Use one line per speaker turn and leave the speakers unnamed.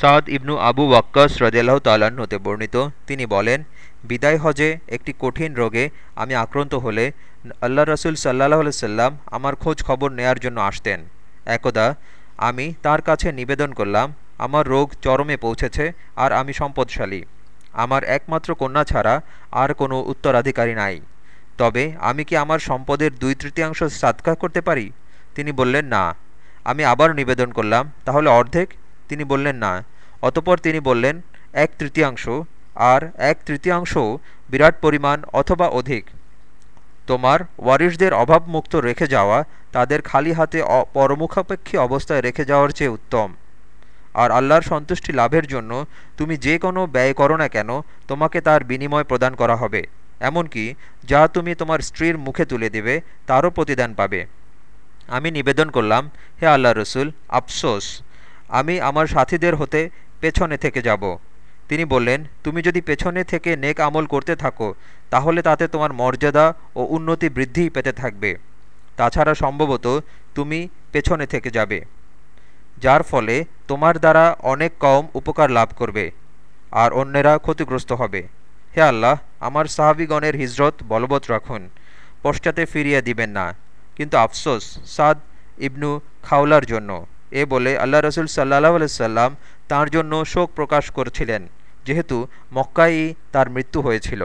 সাদ ইবনু আবু ওয়াক্কাস রদিয়াল্লাহ তাল্লাহ্ন হতে বর্ণিত। তিনি বলেন, বিদায় হজে একটি কঠিন রোগে আমি আক্রান্ত হলে আল্লাহ রসুল সাল্লাহ সাল্লাম আমার খোঁজ খবর নেয়ার জন্য আসতেন। একদা আমি তার কাছে নিবেদন করলাম, আমার রোগ চরমে পৌঁছেছে আর আমি সম্পদশালী। আমার একমাত্র কন্যা ছাড়া আর কোনো উত্তরাধিকারী নাই। তবে আমি কি আমার সম্পদের দুই তৃতীয়াংশ সাদকা করতে পারি? তিনি বললেন, না। আমি আবার নিবেদন করলাম, তাহলে অর্ধেক তিনি বললেন, না। অতপর তিনি বললেন, এক তৃতীয়াংশ। আর এক তৃতীয়াংশ বিরাট পরিমাণ অথবা অধিক। তোমার ওয়ারিশদের অভাবমুক্ত রেখে যাওয়া তাদের খালি হাতে পরমুখাপেক্ষী অবস্থায় রেখে যাওয়ার চেয়ে উত্তম। আর আল্লাহর সন্তুষ্টি লাভের জন্য তুমি যে কোনো ব্যয় করো না কেন, তোমাকে তার বিনিময় প্রদান করা হবে। এমনকি যা তুমি তোমার স্ত্রীর মুখে তুলে দেবে, তারও প্রতিদান পাবে। আমি নিবেদন করলাম, হে আল্লাহ রসুল, আফসোস। আমি আমার সাথীদের হতে পেছনে থেকে যাব। তিনি বললেন, তুমি যদি পেছনে থেকে নেক আমল করতে থাকো, তাহলে তাতে তোমার মর্যাদা ও উন্নতি বৃদ্ধি পেতে থাকবে। তাছাড়া সম্ভবত তুমি পেছনে থেকে যাবে। যার ফলে তোমার দ্বারা অনেক কম উপকার লাভ করবে, আর অন্যেরা ক্ষতিগ্রস্ত হবে। হে আল্লাহ, আমার সাহাবিগণের হিজরত বলবৎ রাখুন। পশ্চাতে ফিরিয়ে দিবেন না। কিন্তু আফসোস সাদ ইবনু খাওলার জন্য। এ বলে আল্লাহ রসুল সাল্লাহ সাল্লাম তাঁর জন্য শোক প্রকাশ করছিলেন, যেহেতু মক্কাই তার মৃত্যু হয়েছিল।